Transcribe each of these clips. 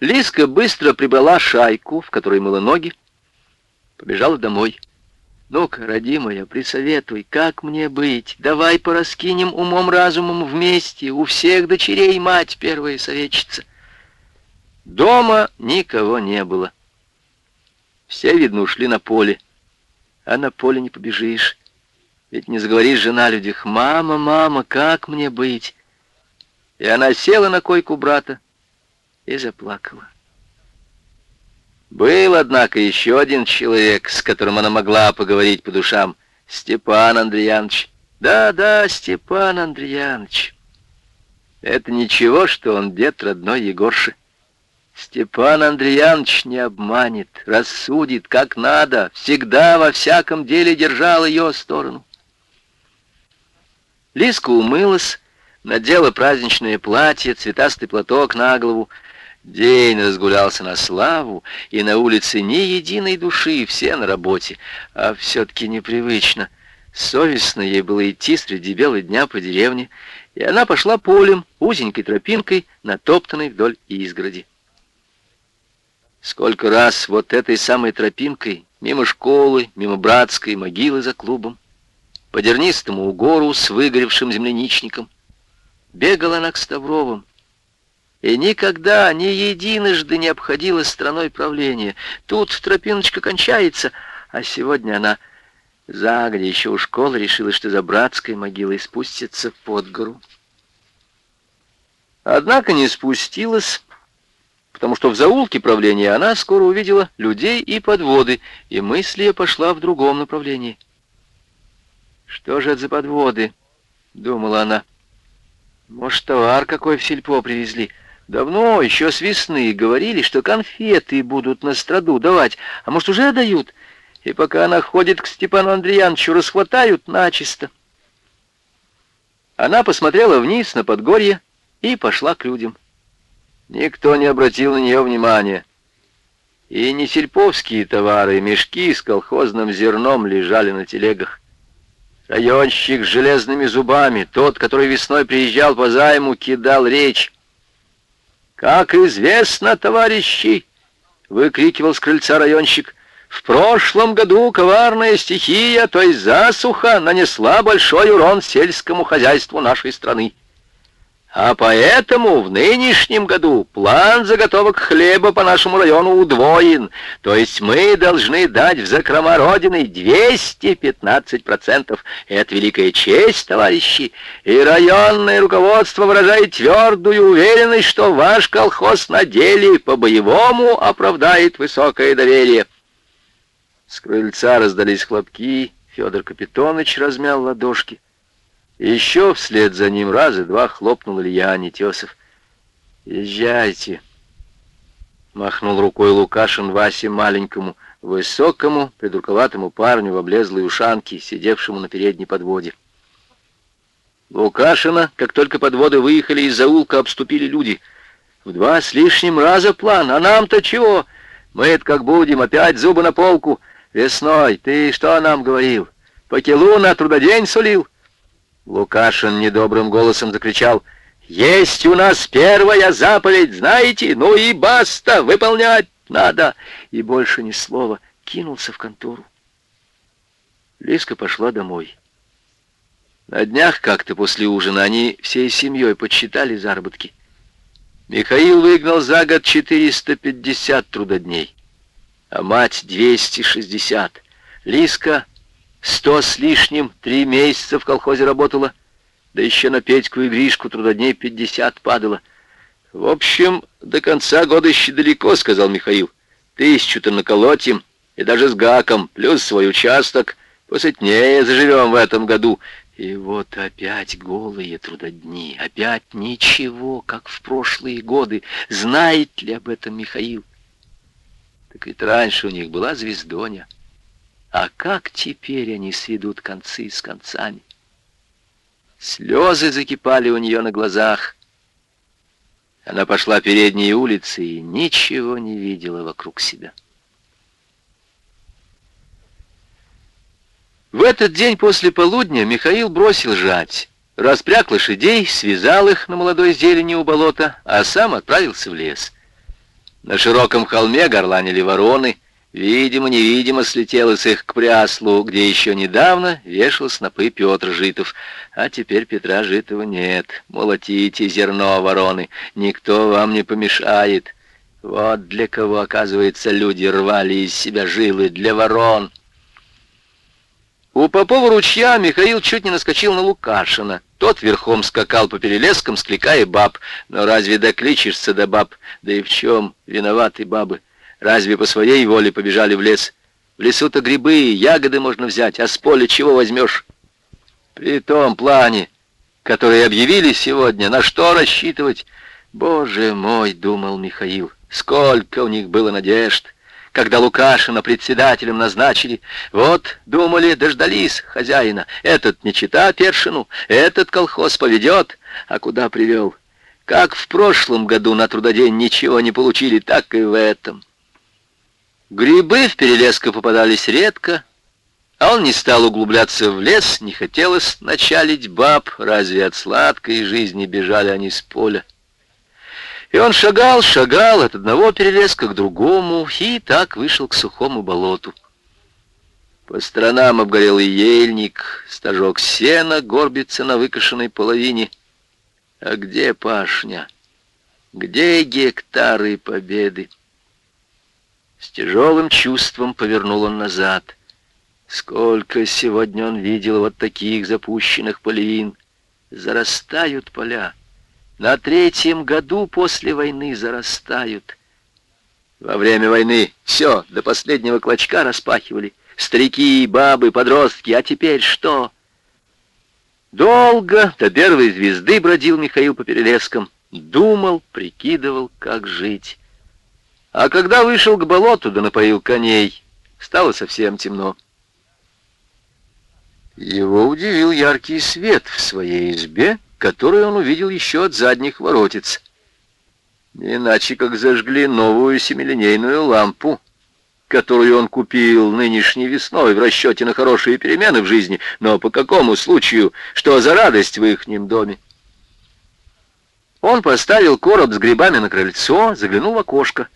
Лиска быстро прибрала шайку, в которой мыла ноги, побежала домой. «Ну-ка, родимая, присоветуй, как мне быть? Давай пораскинем умом-разумом вместе, у всех дочерей мать первая советчица». Дома никого не было. Все, видно, ушли на поле. А на поле не побежишь. Ведь не заговоришь же на людях. «Мама, мама, как мне быть?» И она села на койку брата и заплакала. Был, однако, еще один человек, с которым она могла поговорить по душам. Степан Андреянович. Да-да, Степан Андреянович. Это ничего, что он дед родной Егорши. Степан Андреянович не обманет, рассудит, как надо, всегда во всяком деле держал ее сторону. Лиска умылась, надела праздничное платье, цветастый платок на голову. День разгулялся на славу, и на улице ни единой души, все на работе, а все-таки непривычно. Совестно ей было идти среди бела дня по деревне, и она пошла полем, узенькой тропинкой, натоптанной вдоль изгороди. Сколько раз вот этой самой тропинкой, мимо школы, мимо братской могилы за клубом, по дернистому угору с выгоревшим земляничником, бегала она к Ставровым, и никогда, ни единожды не обходила страной правления. Тут тропиночка кончается, а сегодня она загодя еще у школы решила, что за братской могилой спустится под гору. Однако не спустилась, потому что в заулке правления она скоро увидела людей и подводы, и мысль ее пошла в другом направлении. «Что же это за подводы?» — думала она. «Может, товар какой в сельпо привезли?» Давно, еще с весны, говорили, что конфеты будут на страду давать, а может, уже дают. И пока она ходит к Степану Андреяновичу, расхватают начисто. Она посмотрела вниз на подгорье и пошла к людям. Никто не обратил на нее внимания. И не сельповские товары, мешки с колхозным зерном лежали на телегах. Районщик с железными зубами, тот, который весной приезжал по займу, кидал речь. «Как известно, товарищи!» — выкрикивал с крыльца районщик. «В прошлом году коварная стихия, то есть засуха, нанесла большой урон сельскому хозяйству нашей страны. А поэтому в нынешнем году план заготовок хлеба по нашему району удвоен. То есть мы должны дать в закрома Родины 215%. Это великая честь, товарищи. И районное руководство выражает твердую уверенность, что ваш колхоз на деле по-боевому оправдает высокое доверие. С крыльца раздались хлопки. Федор Капитонович размял ладошки. Еще вслед за ним раза два хлопнул Илья Нетесов. «Езжайте!» Махнул рукой Лукашин Васе маленькому, высокому, придурковатому парню в облезлой ушанке, сидевшему на передней подводе. Лукашина, как только подводы выехали из заулка, обступили люди. В два с лишним раза план, а нам-то чего? мы это как будем, опять зубы на полку. Весной, ты что нам говорил? По килу на трудодень сулил? Лукашин недобрым голосом закричал. «Есть у нас первая заповедь, знаете? Ну и баста, выполнять надо!» И больше ни слова кинулся в контору. Лиска пошла домой. На днях как-то после ужина они всей семьей подсчитали заработки. Михаил выгнал за год 450 трудодней, а мать 260. Лиска Сто с лишним, три месяца в колхозе работала, да еще на Петьку и Гришку трудодней пятьдесят падало. В общем, до конца года еще далеко, сказал Михаил. Тысячу-то наколотим, и даже с гаком, плюс свой участок. Посытнее заживем в этом году. И вот опять голые трудодни, опять ничего, как в прошлые годы. Знает ли об этом Михаил? Так ведь раньше у них была звездоня. А как теперь они сведут концы с концами? Слезы закипали у нее на глазах. Она пошла передней улицей и ничего не видела вокруг себя. В этот день после полудня Михаил бросил жать, распряг лошадей, связал их на молодой зелени у болота, а сам отправился в лес. На широком холме горланили вороны, видимо-невидимо слетел с их к пряслу, где еще недавно вешал снопы Петр Житов, а теперь Петра Житова нет. Молотите зерно, вороны, никто вам не помешает. Вот для кого, оказывается, люди рвали из себя жилы, для ворон. У Попова ручья Михаил чуть не наскочил на Лукашина. Тот верхом скакал по перелескам, скликая баб. Но разве докличешься до баб? Да и в чем виноваты бабы? Разве по своей воле побежали в лес? В лесу-то грибы ягоды можно взять, а с поля чего возьмешь? При том плане, который объявили сегодня, на что рассчитывать? Боже мой, думал Михаил, сколько у них было надежд когда Лукашина председателем назначили. Вот, думали, дождались хозяина. Этот не чита Першину, этот колхоз поведет. А куда привел? Как в прошлом году на трудодень ничего не получили, так и в этом. Грибы в перелеску попадались редко, а он не стал углубляться в лес, не хотелось началить баб, разве от сладкой жизни бежали они с поля. И он шагал, шагал от одного перелеска к другому, и так вышел к сухому болоту. По сторонам обгорелый ельник, стажок сена горбится на выкошенной половине. А где пашня? Где гектары победы? С тяжелым чувством повернул он назад. Сколько сегодня он видел вот таких запущенных полевин. Зарастают поля. На третьем году после войны зарастают. Во время войны все до последнего клочка распахивали. Старики, бабы, подростки. А теперь что? Долго до первой звезды бродил Михаил по перелескам. Думал, прикидывал, как жить. А когда вышел к болоту да напоил коней, стало совсем темно. Его удивил яркий свет в своей избе, которую он увидел еще от задних воротец. Иначе как зажгли новую семилинейную лампу, которую он купил нынешней весной в расчете на хорошие перемены в жизни, но по какому случаю, что за радость в ихнем доме? Он поставил короб с грибами на крыльцо, заглянул в окошко.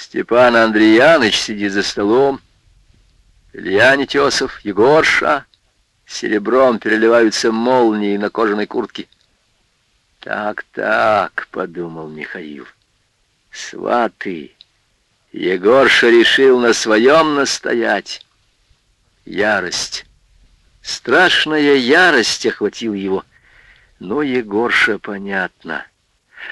Степан Андреяныч сидит за столом. Илья Нетесов, Егорша, Серебром переливаются молнии на кожаной куртке. «Так, так», — подумал Михаил, — «сваты». Егорша решил на своем настоять. Ярость. Страшная ярость охватила его. Но Егорша, понятно,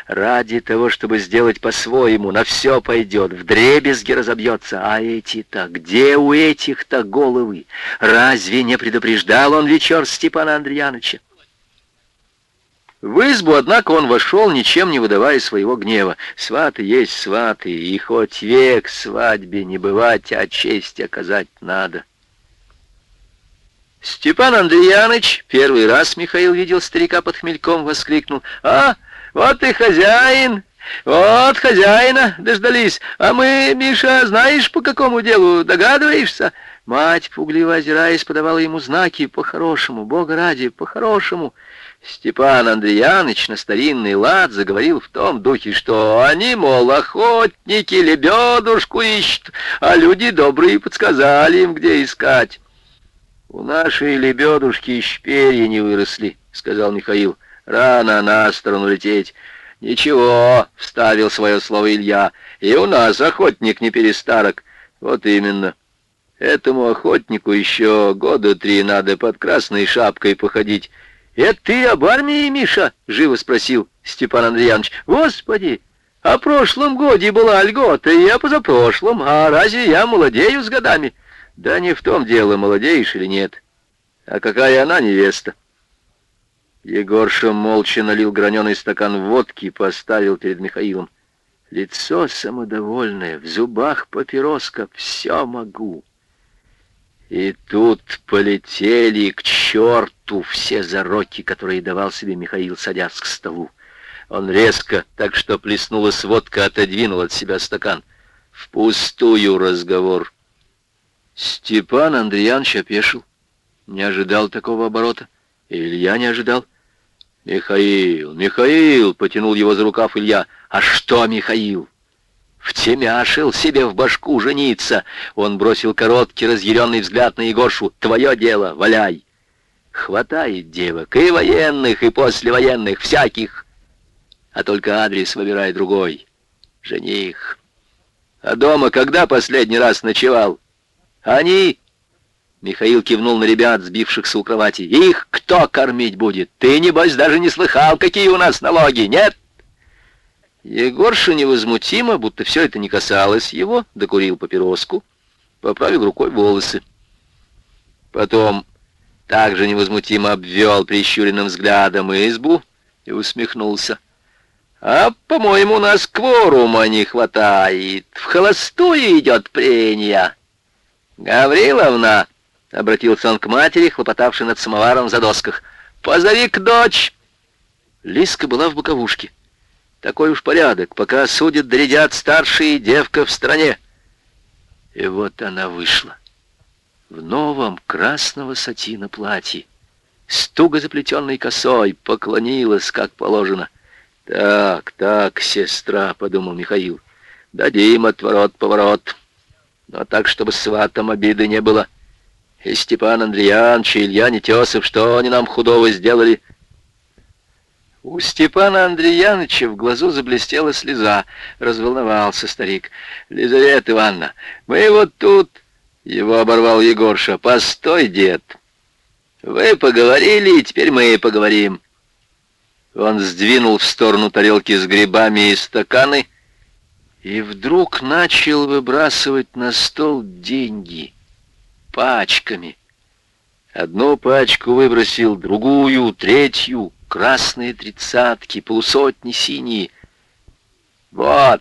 ради того, чтобы сделать по-своему, на все пойдет, в дребезги разобьется. А эти-то, где у этих-то головы? Разве не предупреждал он вечер Степана Андреяновича? В избу, однако, он вошел, ничем не выдавая своего гнева. Сваты есть сваты, и хоть век свадьбе не бывать, а честь оказать надо. Степан Андреяныч, первый раз Михаил видел старика под хмельком, воскликнул. «А, вот и хозяин! Вот хозяина дождались! А мы, Миша, знаешь, по какому делу, догадываешься?» Мать, пугливо озираясь, подавала ему знаки по-хорошему, Бога ради, по-хорошему. Степан Андреяныч на старинный лад заговорил в том духе, что они, мол, охотники, лебедушку ищут, а люди добрые подсказали им, где искать. «У нашей лебедушки еще перья не выросли», — сказал Михаил. «Рано на сторону лететь». «Ничего», — вставил свое слово Илья, — «и у нас охотник не перестарок». «Вот именно. Этому охотнику еще года три надо под красной шапкой походить». «Это ты об армии, Миша?» — живо спросил Степан Андреянович. «Господи, о прошлом годе была льгота, и я позапрошлом, а разве я молодею с годами?» Да не в том дело, молодеешь или нет. А какая она невеста? Егорша молча налил граненый стакан водки и поставил перед Михаилом. Лицо самодовольное, в зубах папироска, все могу. И тут полетели к черту все зароки, которые давал себе Михаил, садясь к столу. Он резко, так что плеснулась водка, отодвинул от себя стакан. Впустую разговор. Степан Андреянович опешил. Не ожидал такого оборота. Илья не ожидал. «Михаил, Михаил!» — потянул его за рукав Илья. «А что, Михаил? Втемяшил себе в башку жениться. Он бросил короткий разъяренный взгляд на Егоршу. Твое дело, валяй. Хватает девок, и военных, и послевоенных, всяких. А только адрес выбирай другой. Жених. А дома когда последний раз ночевал? Они... Михаил кивнул на ребят, сбившихся у кровати. «Их кто кормить будет? Ты, небось, даже не слыхал, какие у нас налоги, нет?» Егорша невозмутимо, будто все это не касалось его, докурил папироску, поправил рукой волосы. Потом также невозмутимо обвел прищуренным взглядом избу и усмехнулся. «А, по-моему, у нас кворума не хватает. В холостую идет прения. Гавриловна!» — обратился он к матери, хлопотавшей над самоваром за досках. «Позови к дочь!» Лиска была в боковушке. Такой уж порядок, пока судят, доредят старшие девка в стране. И вот она вышла. В новом красного сатина платье, с туго заплетенной косой, поклонилась, как положено. «Так, так, сестра», — подумал Михаил, — «дадим отворот-поворот, но так, чтобы сватом обиды не было». И Степан Андреянович, и Илья Нетесов, что они нам худого сделали? У Степана Андреяновича в глазу заблестела слеза. Разволновался старик. «Лизавета Ивановна, мы вот тут...» Его оборвал Егорша. «Постой, дед. Вы поговорили, и теперь мы поговорим». Он сдвинул в сторону тарелки с грибами и стаканы и вдруг начал выбрасывать на стол деньги — пачками. Одну пачку выбросил, другую, третью, красные тридцатки, полусотни синие. «Вот!»